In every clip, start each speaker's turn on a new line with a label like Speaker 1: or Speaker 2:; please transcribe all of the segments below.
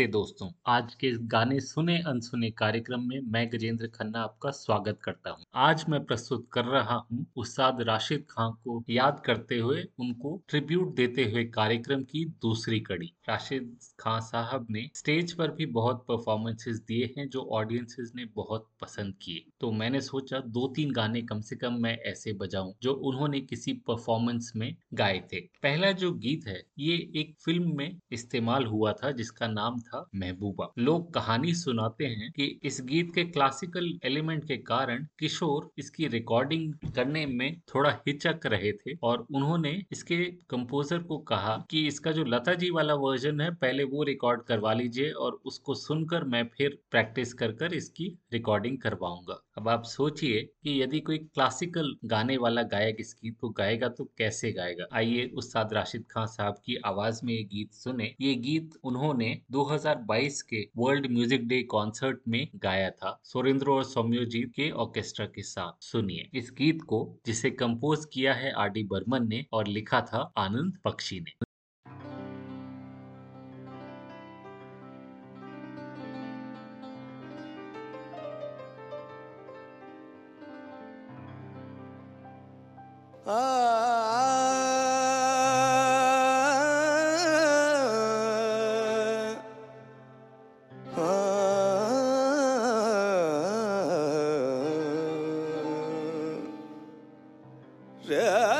Speaker 1: नमस्ते दोस्तों। आज के गाने सुने, अनसुने कार्यक्रम में मैं गजेंद्र खन्ना आपका स्वागत करता हूँ। आज मैं प्रस्तुत कर रहा हूँ उस्ताद राशिद खान को याद करते हुए, उनको ट्रिब्यूट देते हुए कार्यक्रम की दूसरी कड़ी। राशिद खान साहब ने स्टेज पर भी बहुत परफॉर्मेंसेस दिए हैं, जो ऑडियंसेस ने बहुत पसंद किए। तो मैंने सोचा दो तीन गाने कम से कम मैं ऐसे बजाऊं, जो उन्होंने किसी परफॉर्मेंस में गाए थे। पहला जो गीत है, ये एक फ़िल्म में इस्तेमाल हुआ था, जिसका नाम था महबूबा। लोग कहानी सुनाते हैं कि इस गीत के क्लासिकल एलिमेंट के कारण किशोर इसकी रिकॉर्डिंग करने में थोड़ा हिचक रहे थे और उन्होंने इसके कंपोजर को कहा कि इसका जो लता जी वाला वर्जन है, पहले वो रिकॉर्ड करवा लीजिए और उसको सुनकर मैं फिर प्रैक्टिस कर कर इसकी रिकॉर्डिंग करवाऊँगा। अब आप सोचिए कि यदि कोई क्लासिकल गाने वाला गायक इस गीत को गाएगा तो कैसे गाएगा? आइए उस्ताद राशिद खान साहब की आवाज़ में ये गीत सुने। ये गीत उन्होंने 2022 के वर्ल्ड म्यूज़िक डे कॉन्सर्ट में गाया था सुरेंद्र और सौम्योजीत के ऑर्केस्ट्रा के साथ। सुनिए इस गीत को, जिसे कंपोज किया है आर डी बर्मन ने और लिखा था आनंद पक्षी ने। Yeah.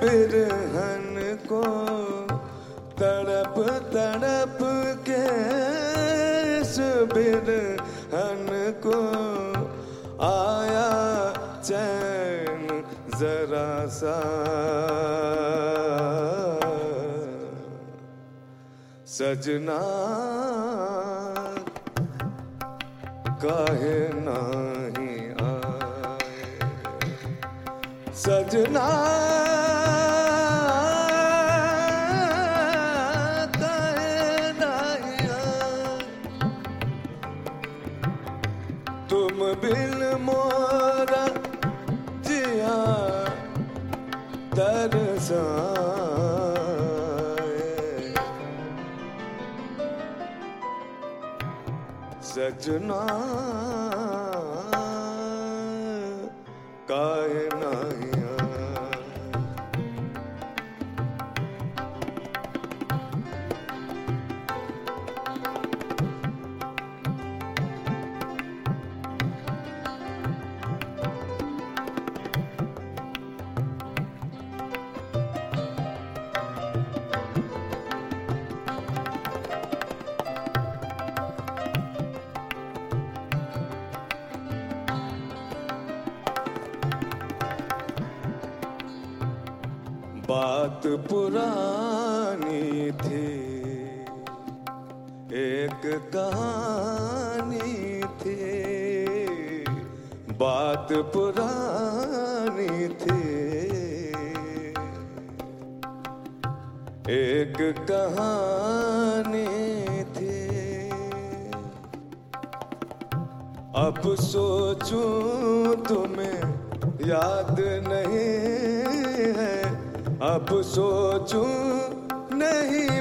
Speaker 1: बिरहन को तड़प तड़प के बिरहन को आया चैन जरा सा। सजना काहे नाही आए? सजना सजना बात पुरानी थी। एक कहानी थी। अब सोचूं तुम्हें याद नहीं है। अब सोचूं नहीं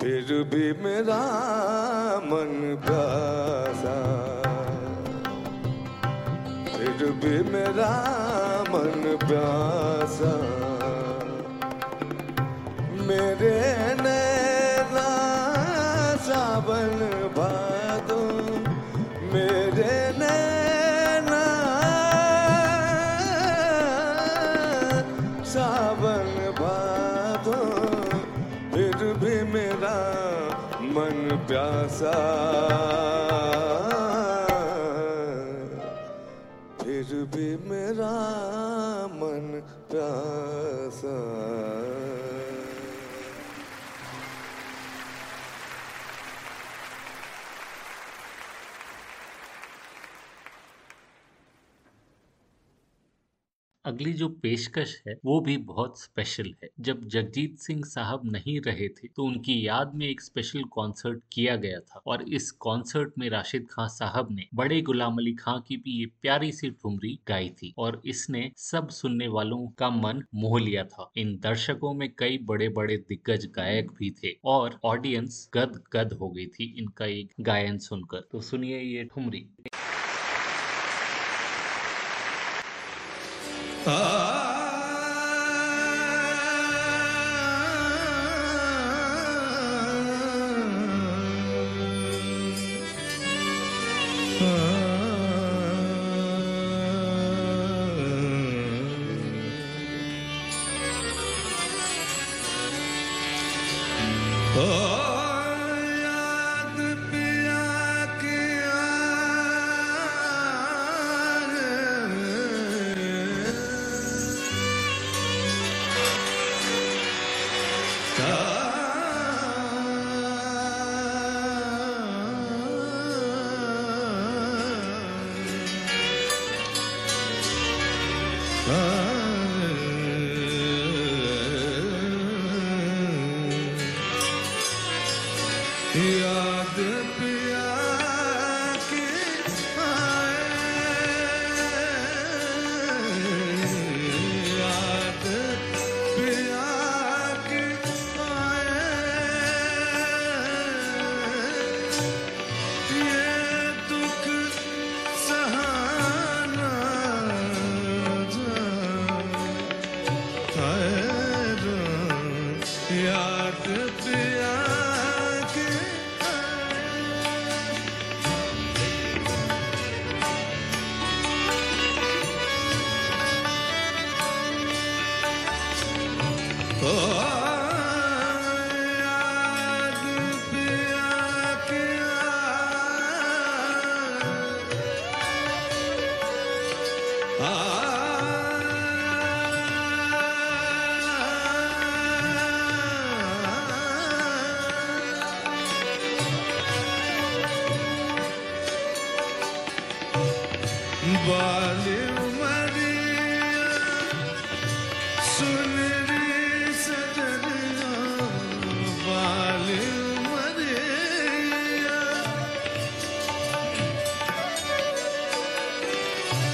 Speaker 1: फिर भी मेरा मन प्यासा। फिर भी मेरा मन प्यासा।
Speaker 2: जो पेशकश है, वो भी बहुत स्पेशल है। जब जगजीत सिंह साहब नहीं रहे थे तो उनकी याद में एक स्पेशल कॉन्सर्ट किया गया था और इस कॉन्सर्ट में राशिद खान साहब ने बड़े गुलाम अली खां की भी ये प्यारी सी ठुमरी गाई थी और इसने सब सुनने वालों का मन मोह लिया था। इन दर्शकों में कई बड़े बड़े दिग्गज गायक भी थे और ऑडियंस गद गद हो गई थी इनका एक गायन सुनकर। तो सुनिए ये ठुमरी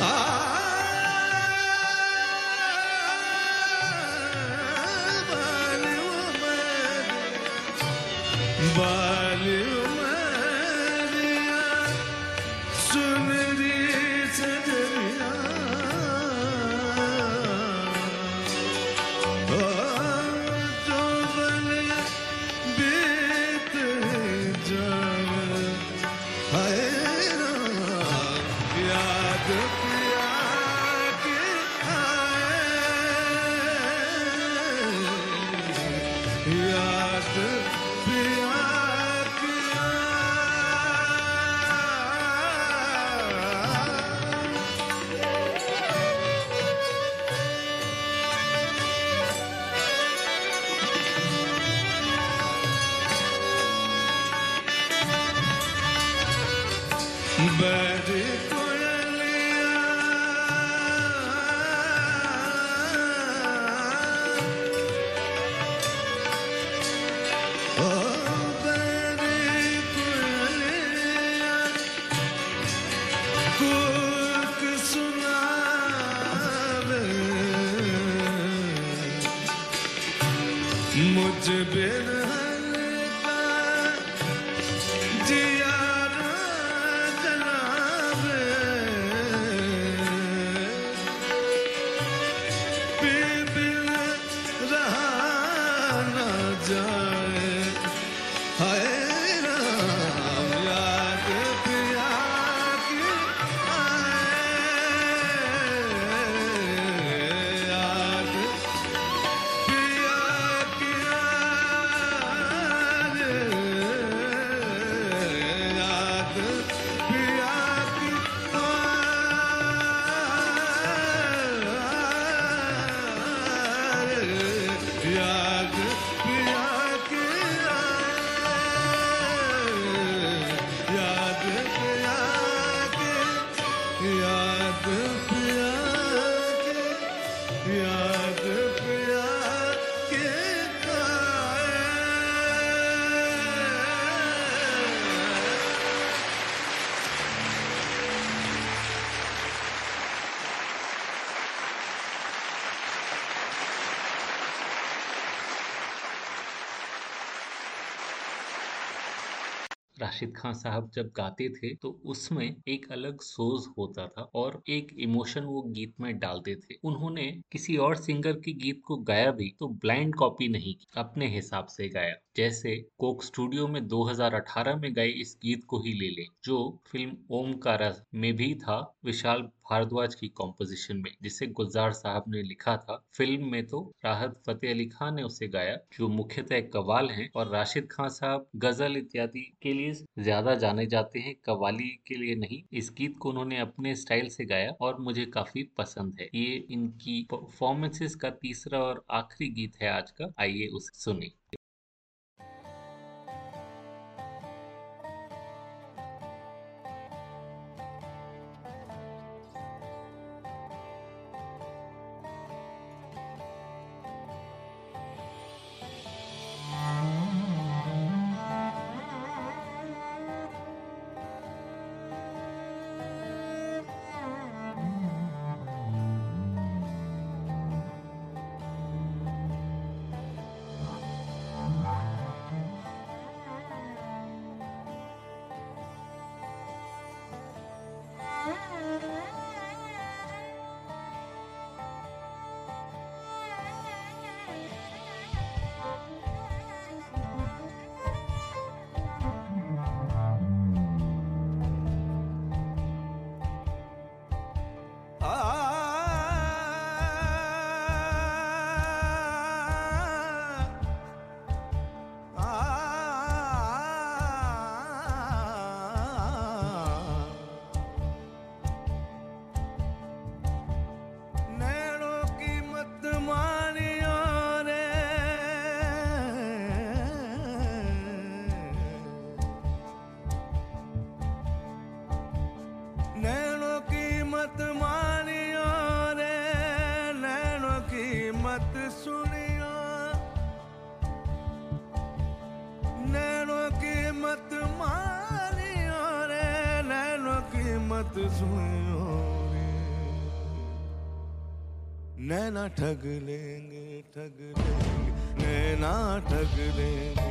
Speaker 1: आ
Speaker 2: राशिद खान साहब जब गाते थे तो उसमें एक अलग सोज होता था और एक इमोशन वो गीत में डालते थे। उन्होंने किसी और सिंगर के गीत को गाया भी तो ब्लाइंड कॉपी नहीं की, अपने हिसाब से गाया। जैसे कोक स्टूडियो में 2018 में गए इस गीत को ही ले लें, जो फ़िल्म ओम ओमकारा में भी था, विशाल भारद्वाज की कॉम्पोजिशन में, जिसे गुलजार साहब ने लिखा था। फ़िल्म में तो राहत फतेह अली खान ने उसे गाया, जो मुख्यतः कवाल हैं, और राशिद खान साहब गज़ल इत्यादि के लिए ज़्यादा जाने जाते हैं कवाली के लिए नहीं। इस गीत को उन्होंने अपने स्टाइल से गाया, और मुझे काफ़ी पसंद है। ये इनकी परफॉर्मेंसेस का तीसरा और आखिरी गीत है आज का। आइए उसे सुने।
Speaker 1: ठग लेंगे ठग लेंगे नैना ठग लेंगे।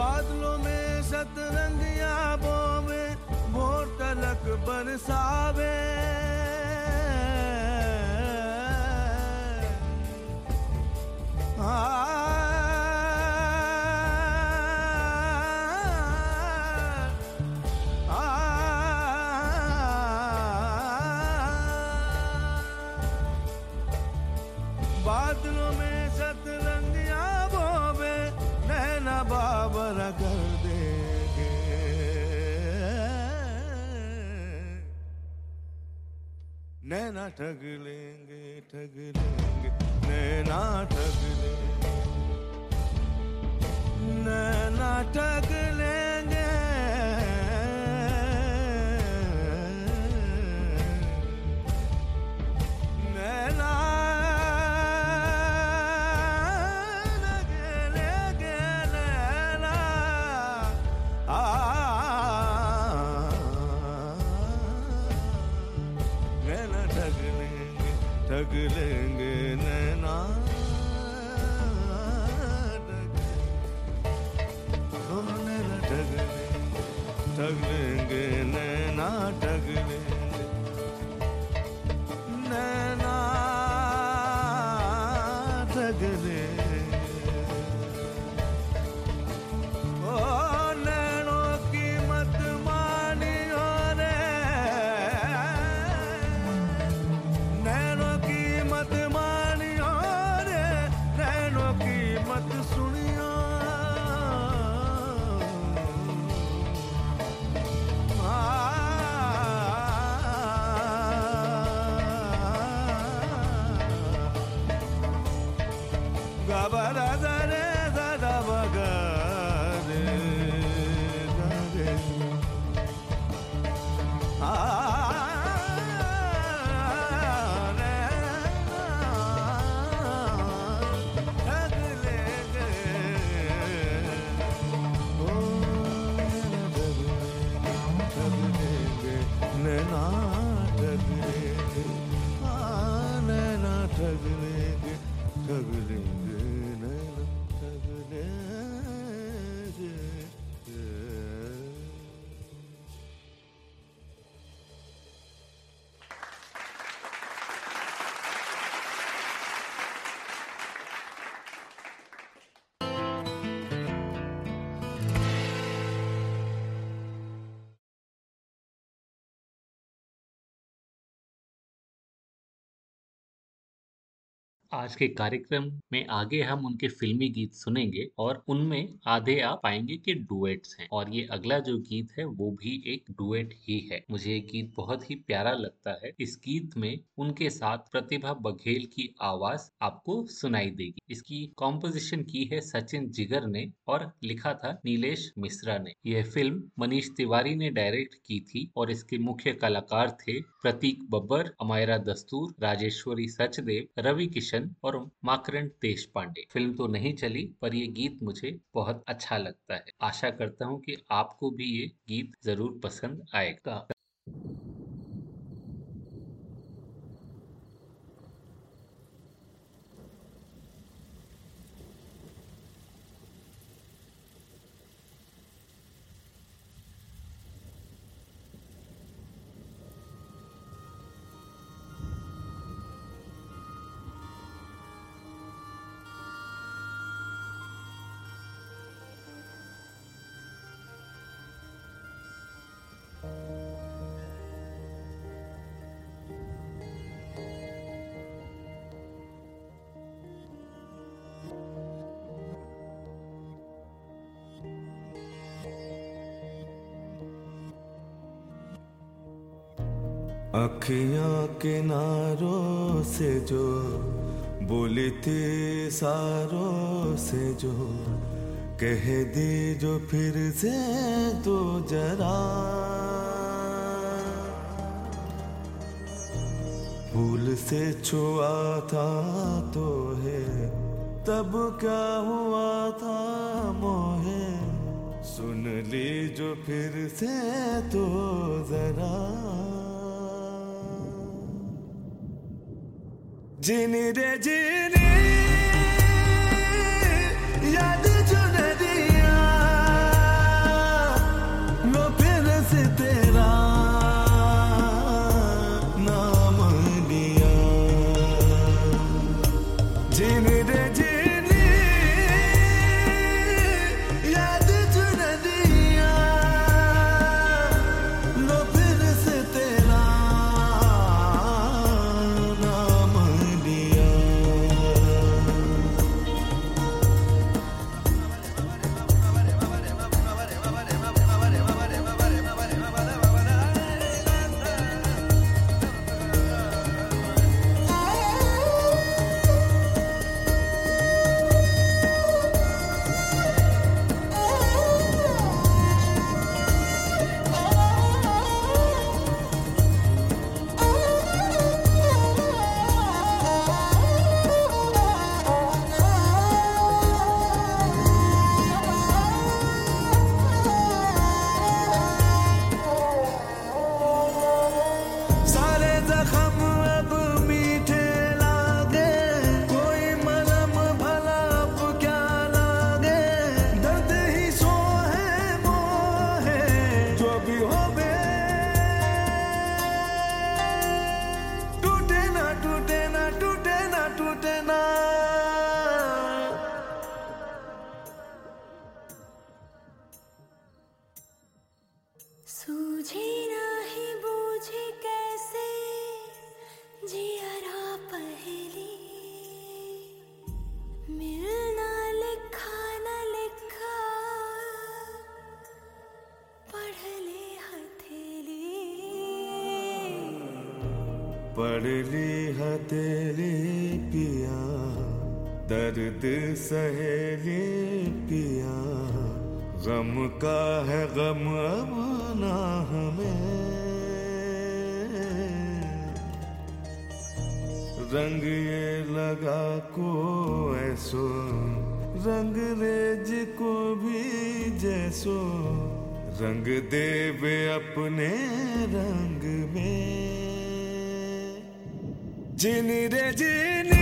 Speaker 1: बादलों में सतरंगिया बोवे मोर तलक बरसावे। हाँ। ठग लेंगे ठग लेंगे नैना ठग लेंगे नैना ठग लेंगे
Speaker 2: आज के कार्यक्रम में आगे हम उनके फिल्मी गीत सुनेंगे और उनमें आधे आप पाएँगे कि डुएट्स हैं। और ये अगला जो गीत है, वो भी एक डुएट ही है। मुझे ये गीत बहुत ही प्यारा लगता है। इस गीत में उनके साथ प्रतिभा बघेल की आवाज़ आपको सुनाई देगी। इसकी कॉम्पोजिशन की है सचिन जिगर ने और लिखा था नीलेश मिश्रा ने। यह फ़िल्म मनीष तिवारी ने डायरेक्ट की थी और इसके मुख्य कलाकार थे प्रतीक बब्बर, अमायरा दस्तूर, राजेश्वरी सचदेव, रवि किशन और माकरण देश पांडे फ़िल्म तो नहीं चली, पर ये गीत मुझे बहुत अच्छा लगता है। आशा करता हूँ कि आपको भी ये गीत ज़रूर पसंद आएगा।
Speaker 1: अखियाँ किनारों से जो बोली थी सारों से जो। कह दी जो फिर से तो जरा। भूल से छुआ था तो है, तब क्या हुआ था मोहे। सुन ली जो फिर से तो जरा। जीनी रे जीनी ली हथेली पिया, दर्द सहेली पिया। गम का है गम अब ना हमें। रंग ये लगा को ऐसो, रंग रेज को भी जैसो। रंग देवे अपने रंग में। जिन रे जिनी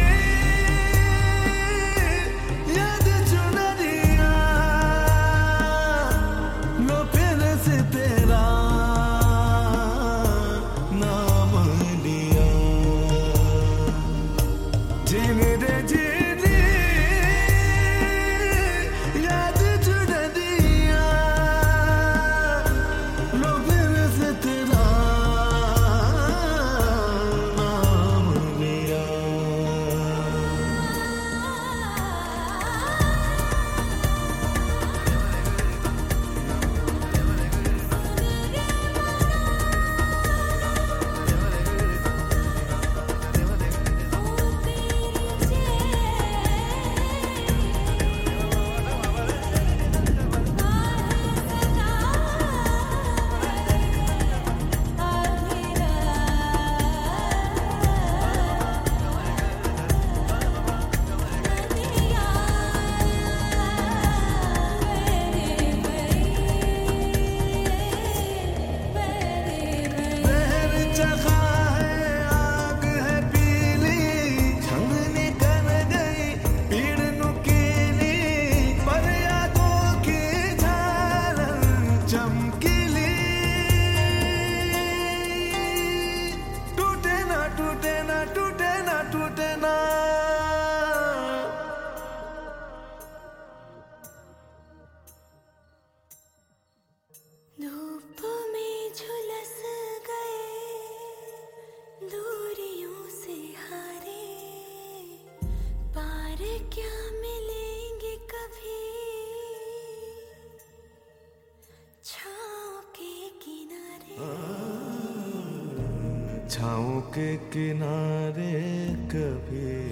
Speaker 3: किनारे
Speaker 1: कभी,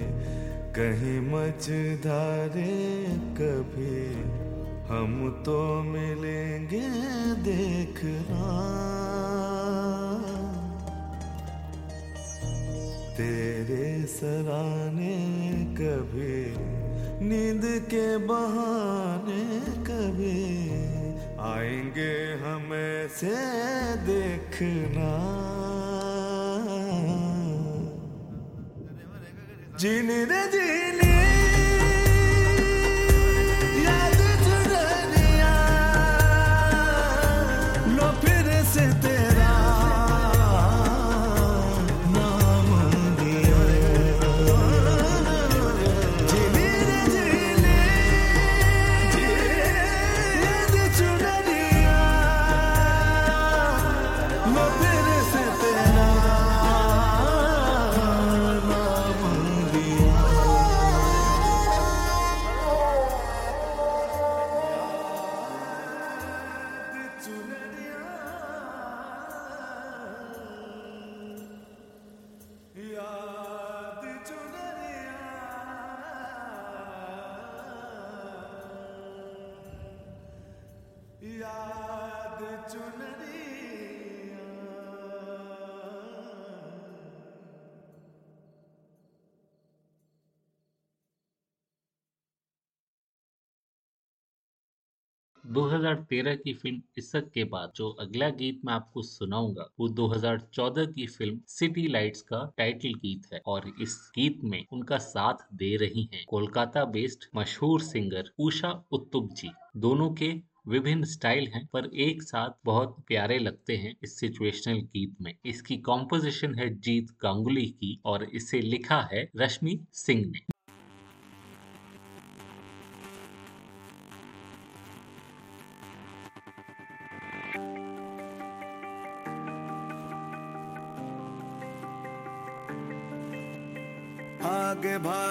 Speaker 1: कहीं मझधारे कभी, हम तो मिलेंगे देखना। तेरे सराने कभी, नींद के बहाने कभी, आएँगे हमें से देखना। जीने
Speaker 2: 2013 की फ़िल्म इशक के बाद, जो अगला गीत मैं आपको सुनाऊँगा, वो 2014 की फ़िल्म सिटी लाइट्स का टाइटल गीत है और इस गीत में उनका साथ दे रही हैं कोलकाता बेस्ड मशहूर सिंगर उषा उत्तुप जी दोनों के विभिन्न स्टाइल हैं, पर एक साथ बहुत प्यारे लगते हैं इस सिचुएशनल गीत में। इसकी कॉम्पोजिशन है जीत गांगुली की और इसे लिखा है रश्मि सिंह ने।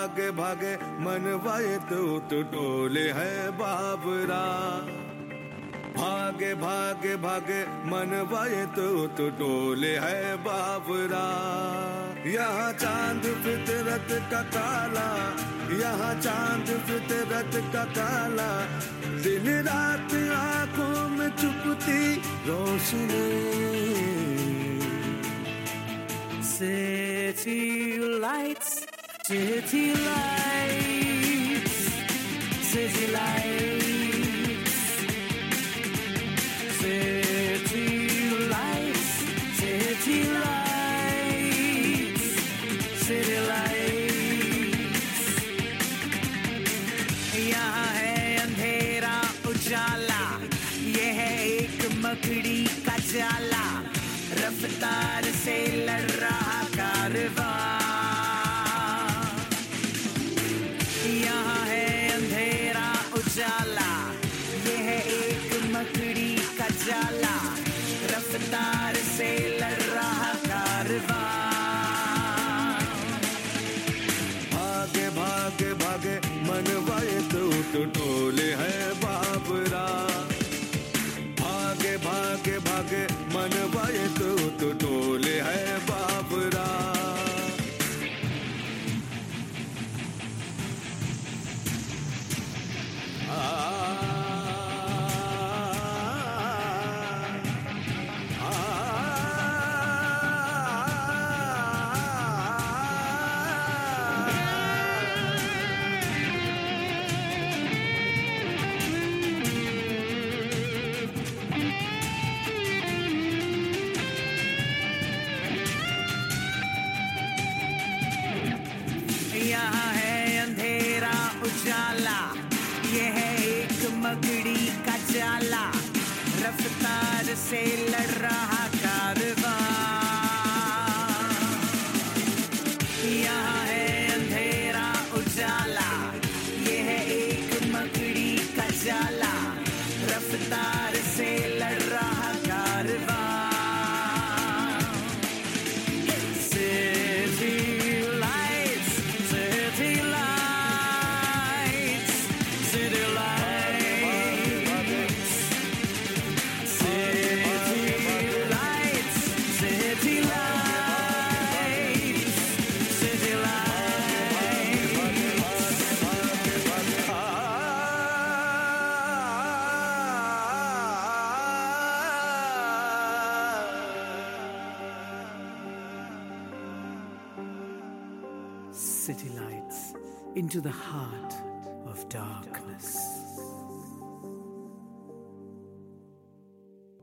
Speaker 1: भागे भागे मनवाए तो तो टोले है बाबरा। भागे भागे भागे मन वाये तो तो डोले है बाबरा। यहाँ चाँद फितरत का काला यहाँ चाँद फितरत का काला। दिन रात आँखों में चुपती रोशनी।
Speaker 4: City lights, city lights, city lights, city lights, city lights, city lights. यहाँ है अंधेरा उजाला ये है एक मकड़ी का जाला रफ्तार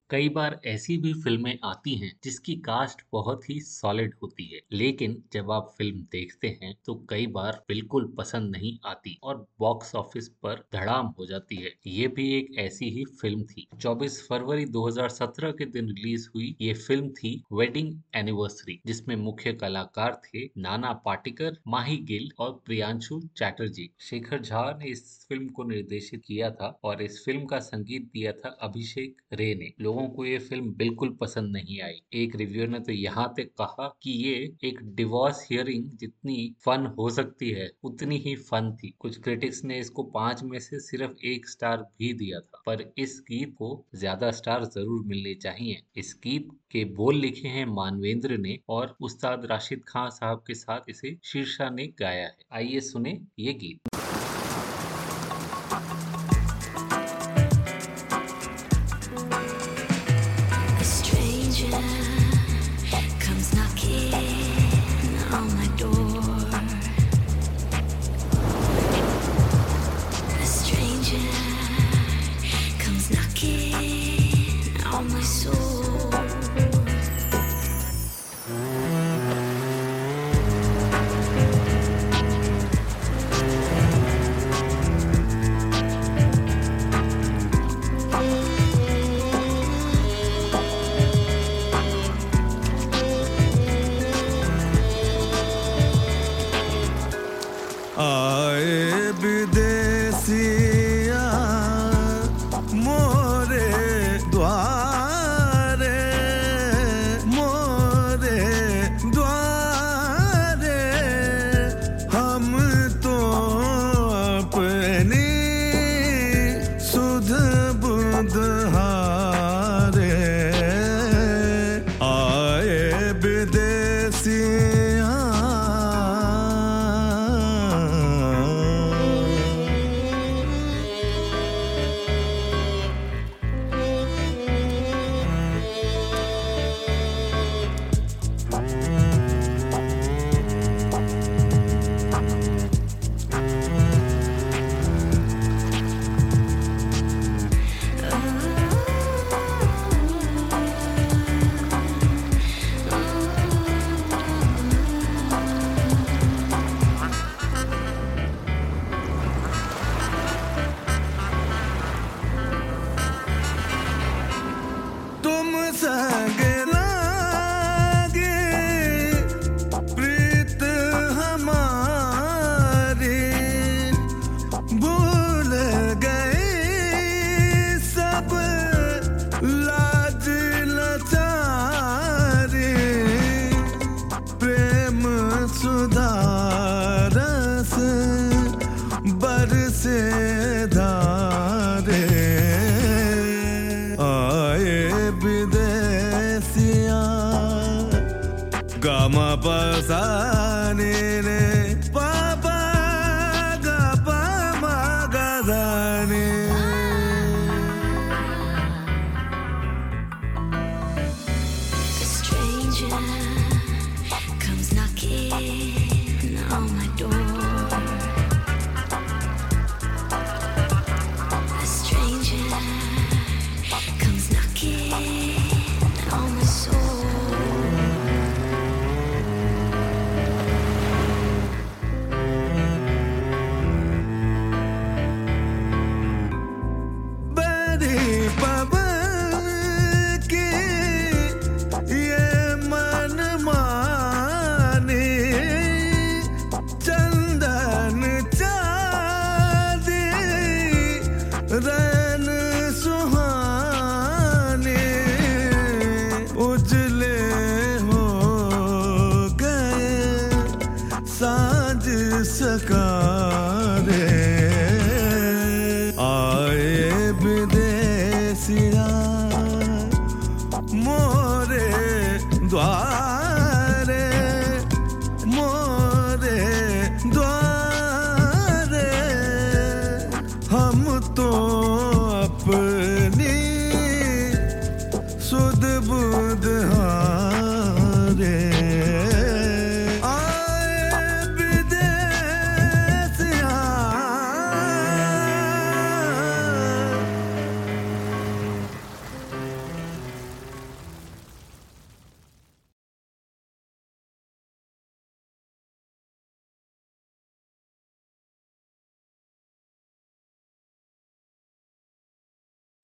Speaker 2: कई बार ऐसी भी फ़िल्में आती हैं जिसकी कास्ट बहुत ही सॉलिड होती है। लेकिन जब आप फ़िल्म देखते हैं तो कई बार बिल्कुल पसंद नहीं आती और बॉक्स ऑफ़िस पर धड़ाम हो जाती है। ये भी एक ऐसी ही फ़िल्म थी। 24 फरवरी 2017 के दिन रिलीज़ हुई ये फ़िल्म थी वेडिंग एनिवर्सरी, जिसमें मुख्य कलाकार थे नाना पाटिकर, माही गिल और प्रियांशु चैटर्जी। शेखर झा ने इस फ़िल्म को निर्देशित किया था और इस फ़िल्म का संगीत दिया था अभिषेक रे ने। लोगों को ये फ़िल्म बिल्कुल पसंद नहीं आई। एक रिव्यूअर ने तो यहाँ तक कहा कि ये एक डिवोर्स हियरिंग जितनी फन हो सकती है, उतनी ही फन थी। कुछ क्रिटिक्स ने इसको पाँच में से सिर्फ़ एक स्टार भी दिया था, पर इस गीत को ज़्यादा स्टार ज़रूर मिलने चाहिए। इस गीत के बोल लिखे हैं मानवेंद्र ने और उस्ताद राशिद खान साहब के साथ इसे शीर्षा ने गाया है। आइए सुने ये गीत।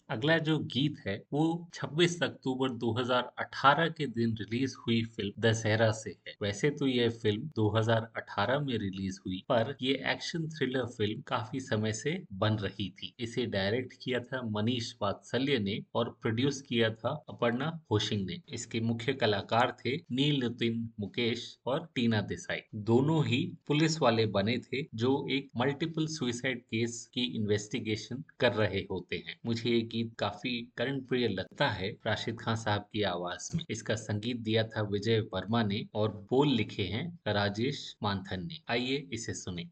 Speaker 2: अगला जो गीत है, वो 26 अक्टूबर 2018 के दिन रिलीज़ हुई फ़िल्म दशहरा से है। वैसे तो यह फ़िल्म 2018 में रिलीज़ हुई, पर ये एक्शन थ्रिलर फ़िल्म काफ़ी समय से बन रही थी। इसे डायरेक्ट किया था मनीष वात्सल्य ने और प्रोड्यूस किया था अपर्णा होशिंग ने। इसके मुख्य कलाकार थे नील नितिन, मुकेश और टीना देसाई। दोनों ही पुलिस वाले बने थे, जो एक मल्टीपल सुइसाइड केस की इन्वेस्टिगेशन कर रहे होते हैं। मुझे ये गीत काफ़ी करण प्रिय लगता है राशिद खान साहब की आवाज़ में। इसका संगीत दिया था विजय वर्मा ने और बोल लिखे हैं राजेश मानथन ने। आइए इसे सुने।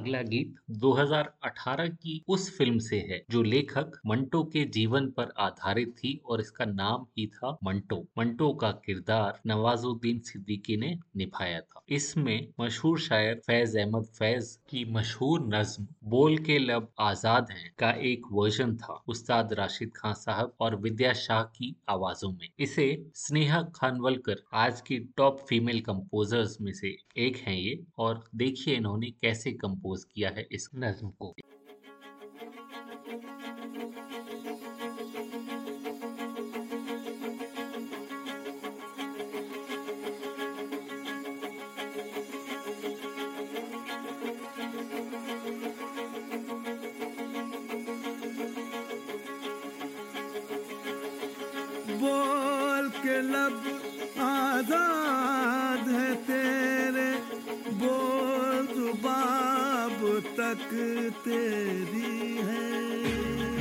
Speaker 2: अगला गीत 2018 की उस फ़िल्म से है, जो लेखक मंटो के जीवन पर आधारित थी और इसका नाम ही था मंटो। मंटो का किरदार नवाजुद्दीन सिद्दीकी ने निभाया था। इसमें मशहूर शायर फैज अहमद फैज की मशहूर नज्म बोल के लब आज़ाद हैं का एक वर्जन था उस्ताद राशिद खान साहब और विद्या शाह की आवाजों में। इसे स्नेहा खानवलकर, आज की टॉप फीमेल कंपोजर्स में से एक हैं ये और देखिए इन्होंने कैसे कंपोज किया है इस नज्म को।
Speaker 1: बोल के लब आजा बोल तक तेरी है।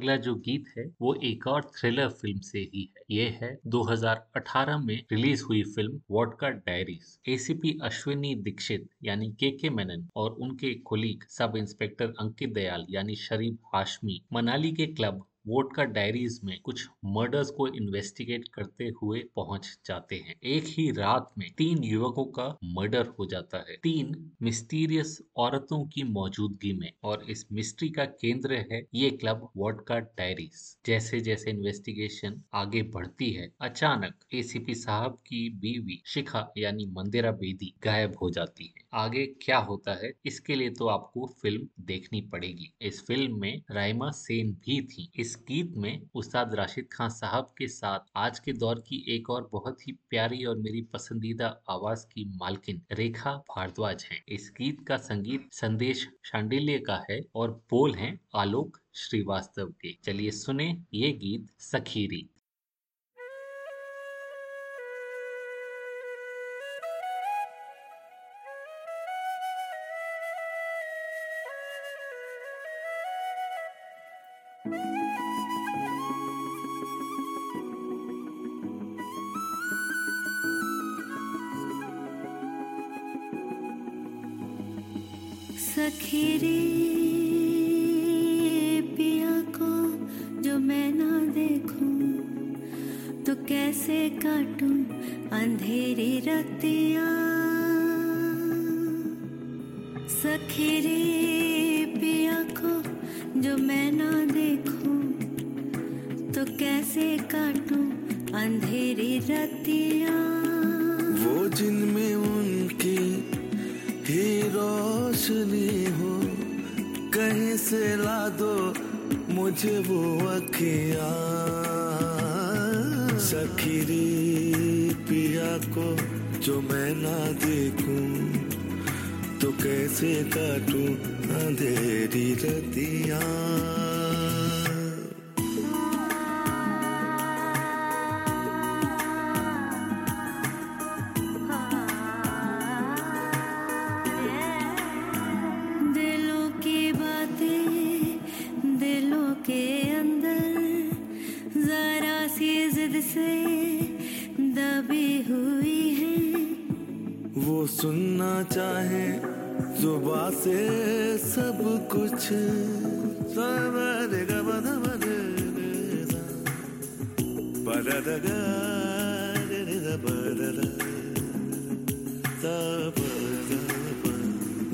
Speaker 2: अगला जो गीत है, वो एक और थ्रिलर फ़िल्म से ही है। ये है 2018 में रिलीज़ हुई film Vodka Diaries ACP Ashwini Dixit यानी के के मेनन और उनके कोलीग सब इंस्पेक्टर अंकित दयाल यानी शरीफ हाशमी, मनाली के क्लब वोडका डायरीज में कुछ मर्डर्स को इन्वेस्टिगेट करते हुए पहुँच जाते हैं। एक ही रात में तीन युवकों का मर्डर हो जाता है। तीन मिस्टीरियस औरतों की मौजूदगी में और इस मिस्ट्री का केंद्र है ये क्लब वोडका डायरीज। जैसे जैसे इन्वेस्टिगेशन आगे बढ़ती है, अचानक एसीपी साहब की बीवी शिखा यानी मंदिरा बेदी गायब हो जाती है। आगे क्या होता है, इसके लिए तो आपको फ़िल्म देखनी पड़ेगी। इस फ़िल्म में राइमा सेन भी थी। इस गीत में उस्ताद राशिद खान साहब के साथ आज के दौर की एक और बहुत ही प्यारी और मेरी पसंदीदा आवाज़ की मालकिन रेखा भारद्वाज हैं। इस गीत का संगीत संदेश शांडिल्य का है और बोल हैं आलोक श्रीवास्तव के। चलिए सुने ये गीत सखीरी।
Speaker 3: कैसे काटूं अंधेरी रतिया? सखीरी पिया को जो मैं ना देखूँ तो कैसे काटूं अंधेरी रतिया?
Speaker 1: वो जिनमें उनकी ही रोशनी हो, कहीं से ला दो मुझे वो अखियाँ। सखीरी पिया को जो मैं ना देखूँ तो कैसे काटूं अंधेरी रतियाँ?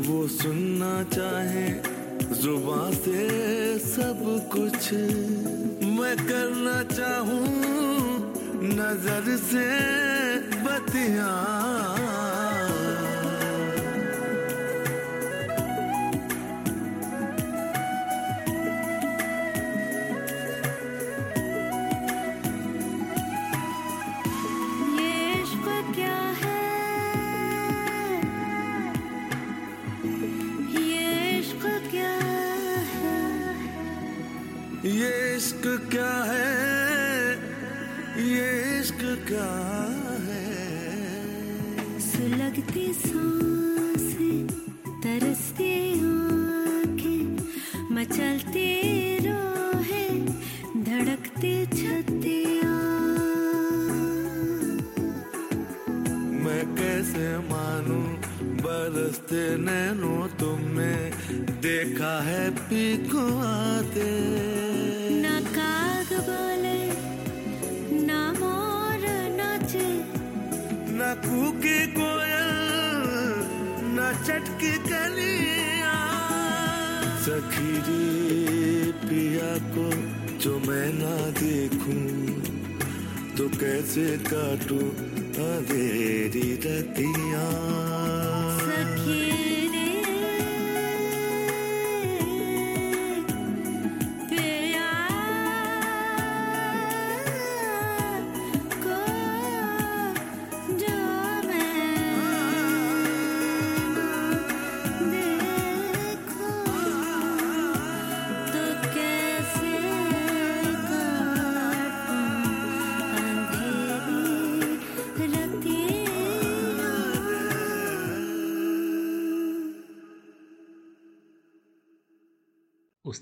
Speaker 1: वो सुनना चाहे जुबा से सब कुछ। मैं करना चाहूँ नज़र से बतिया।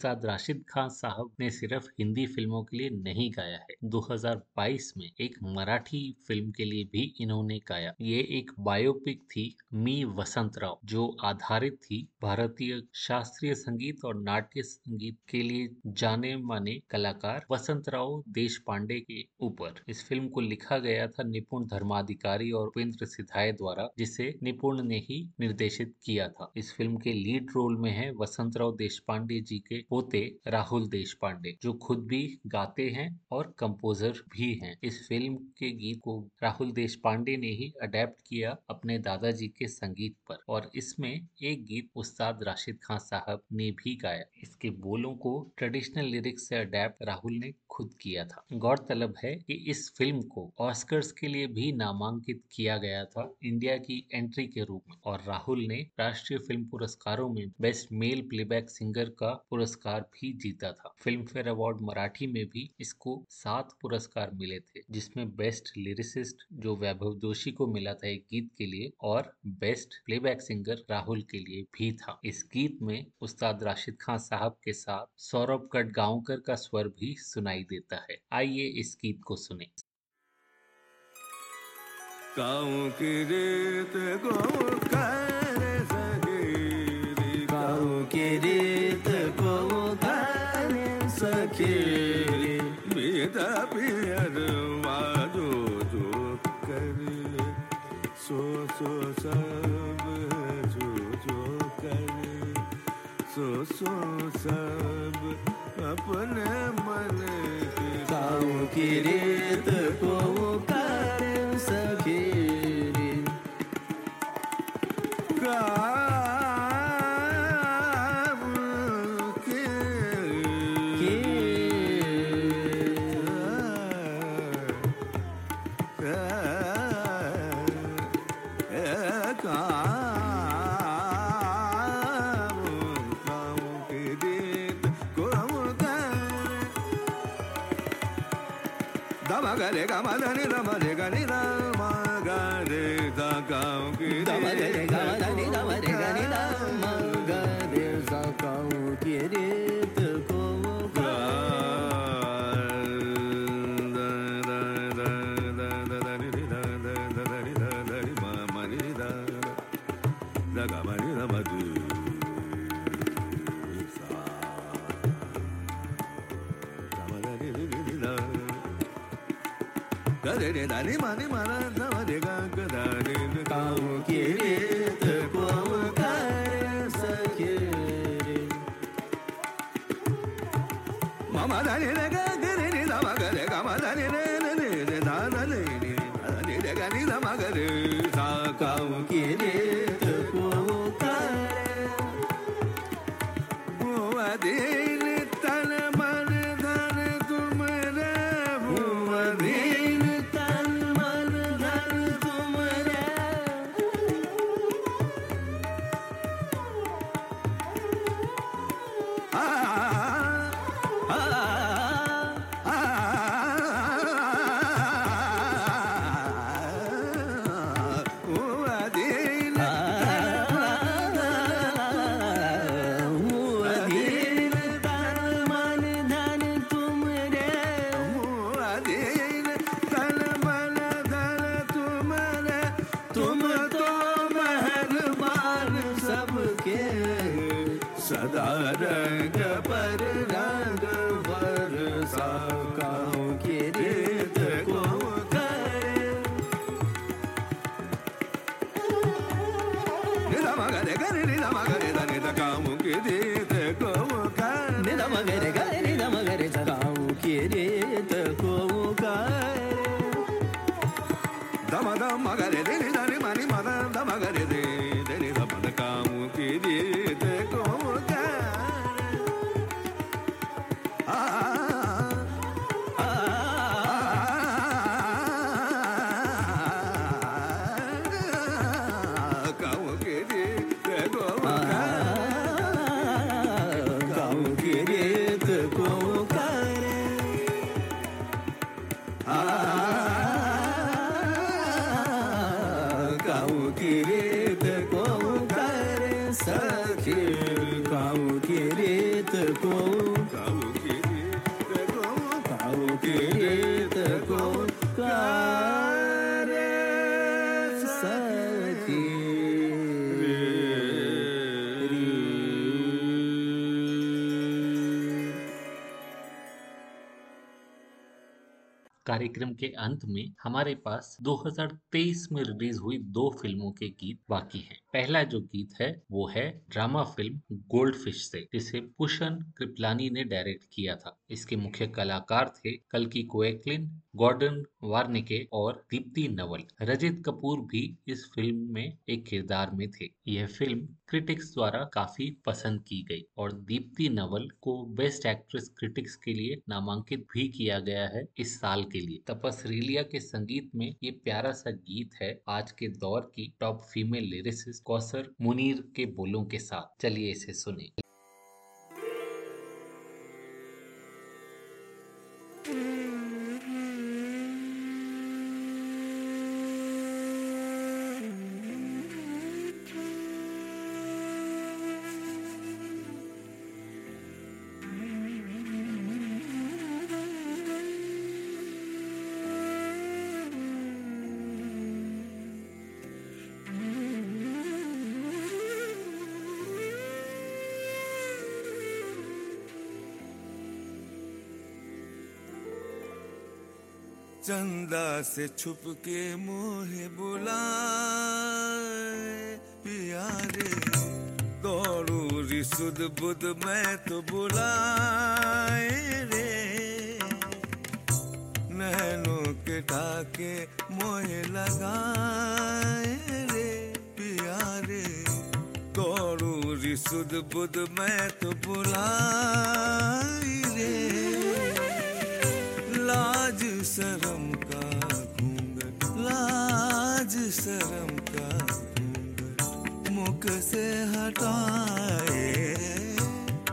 Speaker 2: उस्ताद राशिद खान साहब ने सिर्फ़ हिंदी फ़िल्मों के लिए नहीं गाया है। 2022 में एक मराठी फ़िल्म के लिए भी इन्होंने गाया। ये एक बायोपिक थी, मी वसंत राव, जो आधारित थी भारतीय शास्त्रीय संगीत और नाट्य संगीत के लिए जाने माने कलाकार वसंत राव देश पांडे के ऊपर। इस फ़िल्म को लिखा गया था निपुण धर्माधिकारी और उपेंद्र सिधाए द्वारा, जिसे निपुण ने ही निर्देशित किया था। इस फ़िल्म के लीड रोल में है वसंत राव देश पांडे जी के पोते राहुल देश पांडे जो खुद भी गाते हैं और कंपोजर भी हैं। इस फ़िल्म के गीत को राहुल देश पांडे ने ही अडेप्ट किया अपने दादाजी के संगीत पर और इसमें एक गीत उस्ताद राशिद खान साहब ने भी गाया। इसके बोलों को ट्रेडिशनल लिरिक्स से अडेप्ट राहुल ने खुद किया था। गौरतलब है कि इस फ़िल्म को ऑस्कर्स के लिए भी नामांकित किया गया था इंडिया की एंट्री के रूप में और राहुल ने राष्ट्रीय फ़िल्म पुरस्कारों में बेस्ट मेल प्लेबैक सिंगर का पुरस्कार भी जीता था। फ़िल्म फेयर अवार्ड मराठी में भी इसको सात पुरस्कार मिले थे, जिसमें बेस्ट लिरिसिस्ट जो वैभव जोशी को मिला था एक गीत के लिए और बेस्ट प्लेबैक सिंगर राहुल के लिए भी था। इस गीत में उस्ताद राशिद खान साहब के साथ सौरभ कटगांवकर का स्वर भी सुनाई देता है। आइए इस गीत को सुने।
Speaker 1: गाँव की रीत
Speaker 5: गाँव के रीत
Speaker 1: सब अपने मन को 담아가래 가마다니 담아래가니
Speaker 5: 담아가래 사카우기 담아가래 가마다니 담아래가니
Speaker 1: 담아가래 사카우기리
Speaker 5: animal. के
Speaker 2: अंत में हमारे पास 2023 में रिलीज़ हुई दो फ़िल्मों के गीत बाकी हैं। पहला जो गीत है, वो है ड्रामा फ़िल्म गोल्ड फ़िश से, जिसे पुशन कृपलानी ने डायरेक्ट किया था। इसके मुख्य कलाकार थे कल्की कोएक्लिन, गॉर्डन वार्निके और दीप्ति नवल। रजित कपूर भी इस फ़िल्म में एक किरदार में थे। यह फ़िल्म क्रिटिक्स द्वारा काफ़ी पसंद की गई और दीप्ति नवल को बेस्ट एक्ट्रेस क्रिटिक्स के लिए नामांकित भी किया गया है इस साल के लिए। तपस के संगीत में ये प्यारा सा गीत है आज के दौर की top female lyricist Kausar Munir के बोलों के साथ। चलिए इसे सुने
Speaker 1: चंदा से छुप के मोहे बुलाए पिया रे दौड़ू रिसुद, बुद, मैं तो बुलाए रे। नैनों के टाके मोहे लगाए रे पिया रे दौड़ू रिसुद, बुद, मैं तो बुलाई रे। लाज, शरम शरम का मुख से हटाए।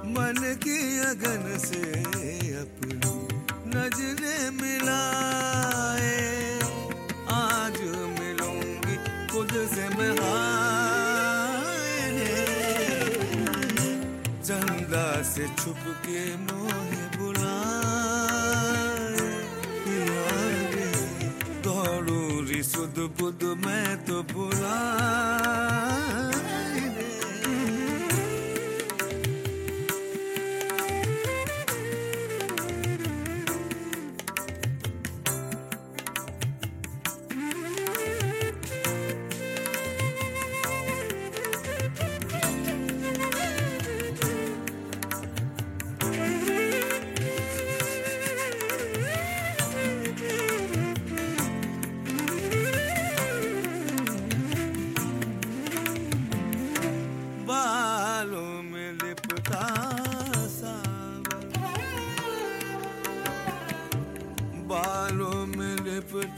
Speaker 1: मन की अगन से अपनी नज़रें मिलाए। आज मिलूँगी खुद से मैं चंदा से छुप के मोहे री बुद मैं तो बुलाए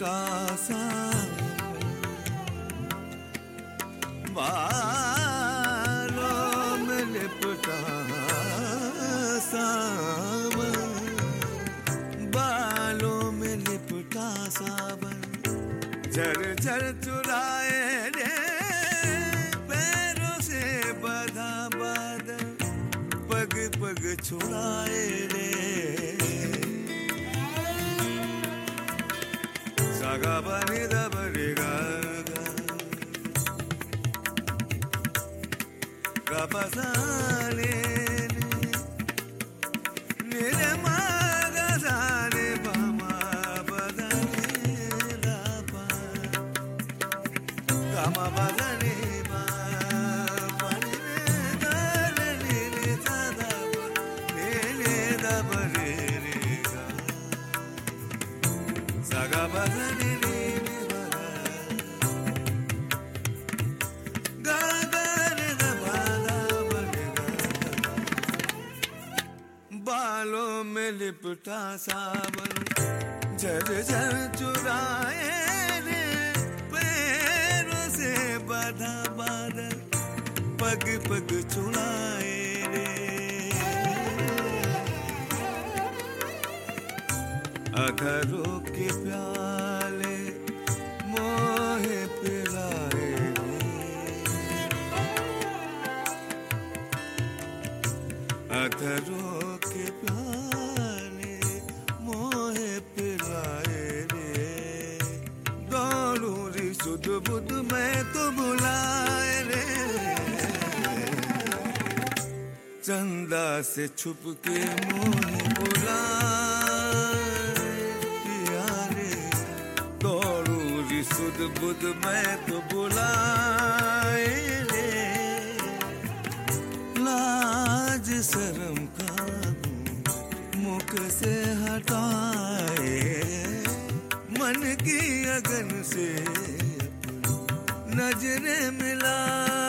Speaker 1: सावन बालों में लिपटा सावन बालों में लिपटा सावन झर झर चुराए रे, पैरों से बधा बादल, पग पग छुड़ाए रे लिपटा सावन। जर जर चुराए रे, पैरों से बाधा बादल, पग पग चुराए रे। अधरों चंदा से छुप के मोहे बुलाए। पिया बुध मैं तो बुलाए रे। लाज शर्म का मुख से हटाए। मन की अगन से नज़रें मिलाए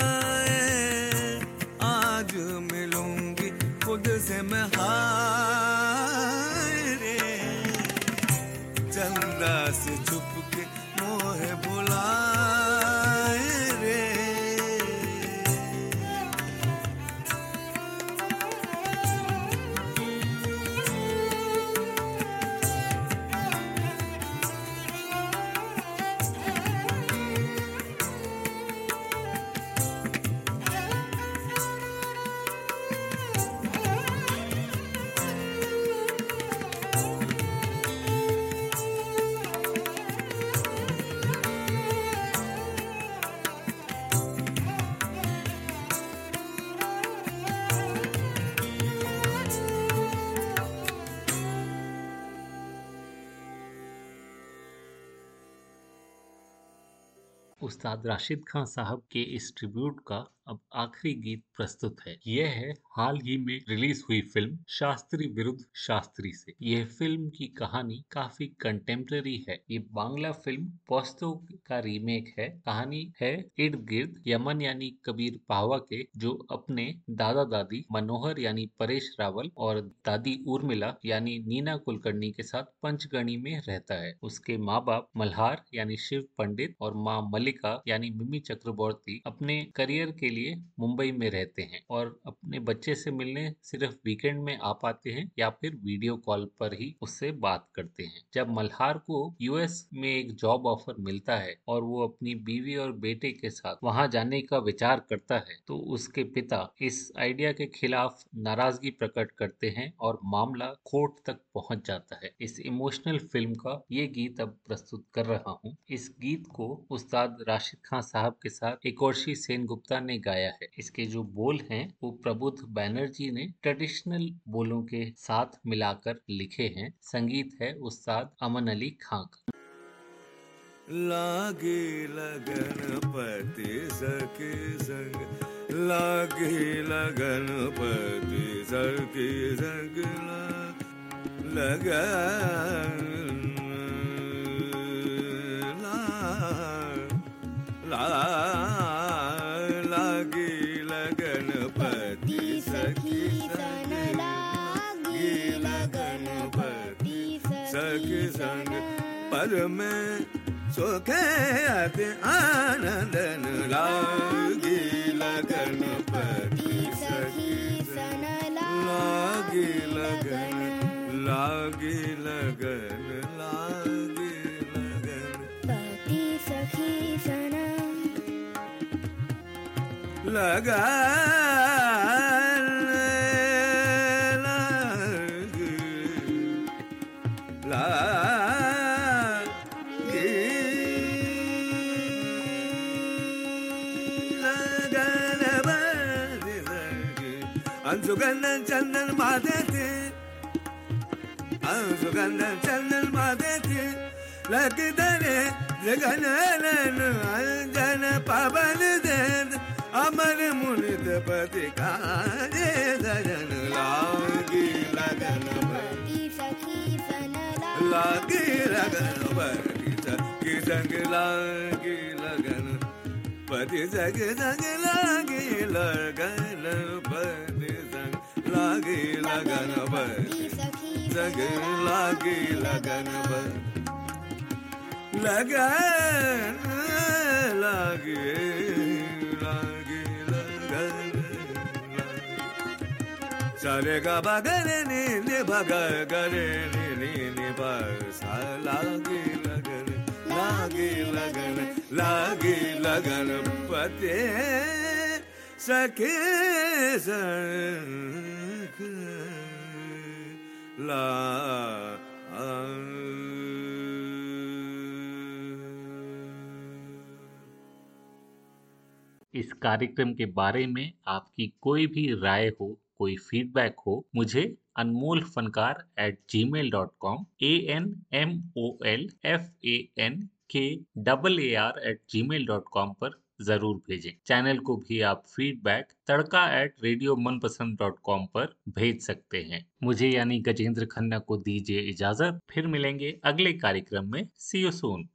Speaker 1: से
Speaker 2: उस्ताद राशिद खान साहब के इस ट्रिब्यूट का अब आखिरी गीत प्रस्तुत है। यह है हाल ही में रिलीज़ हुई फ़िल्म शास्त्री विरुद्ध शास्त्री से। यह फ़िल्म की कहानी काफ़ी कंटेम्प्रेरी है। ये बांग्ला फ़िल्म पोस्तो का रीमेक है। कहानी है इर्द गिर्द यमन यानी कबीर पाहवा के, जो अपने दादा दादी मनोहर यानी परेश रावल और दादी उर्मिला यानी नीना कुलकर्णी के साथ पंचगणी में रहता है। उसके माँ बाप मल्हार यानी शिव पंडित और माँ मल्लिका यानी मिमी चक्रवर्ती अपने करियर के लिए मुंबई में रहते हैं और अपने बच्चे से मिलने सिर्फ़ वीकेंड में आ पाते हैं या फिर वीडियो कॉल पर ही उससे बात करते हैं। जब मल्हार को यूएस में एक जॉब ऑफ़र मिलता है और वो अपनी बीवी और बेटे के साथ वहाँ जाने का विचार करता है तो उसके पिता इस आइडिया के खिलाफ नाराज़गी प्रकट करते हैं और मामला कोर्ट तक पहुँच जाता है। इस इमोशनल फ़िल्म का ये गीत अब प्रस्तुत कर रहा हूँ। इस गीत को उस्ताद राशिद खान साहब के साथ एकोर्शी सेन गुप्ता ने गाया है। इसके जो बोल हैं, वो प्रबुद्ध बैनर्जी ने ट्रेडिशनल बोलों के साथ मिलाकर लिखे हैं। संगीत है उस्ताद अमन अली खां का।
Speaker 1: लागे लगन पति सके संग लागे लगन पति सके संग लगन पर में सुखे अति आनंदन लागी लगन पति सखी लागी लगन लागी लगन लागी लगन
Speaker 3: पति सखी सना
Speaker 1: लगन चंदन माथे थे। लग दरे जगन अंजन पवन दे अमर मुनित पति काजे सजन लागी लगन लागी लगन पति संग लागी लगन। पति सग संग लागी लगन, पति संग लागी लगन पति
Speaker 3: सखी
Speaker 1: संग लागी लगन पति लगन, लागी लागी, लगन सारे गा बगरे नी, नि बग गरे नी नी सा लगन, लागी लगन लागी लगन पते। सखे संग ला
Speaker 2: इस कार्यक्रम के बारे में आपकी कोई भी राय हो, कोई फीडबैक हो, मुझे Anmol Fankaar at Gmail dot com A N M O L F A N K double A R at Gmail dot com पर ज़रूर भेजें। चैनल को भी आप feedback tadka at radio Manpasand dot com पर भेज सकते हैं। मुझे यानी गजेंद्र खन्ना को दीजिए इजाज़त। फिर मिलेंगे अगले कार्यक्रम में। सीओ सोन सून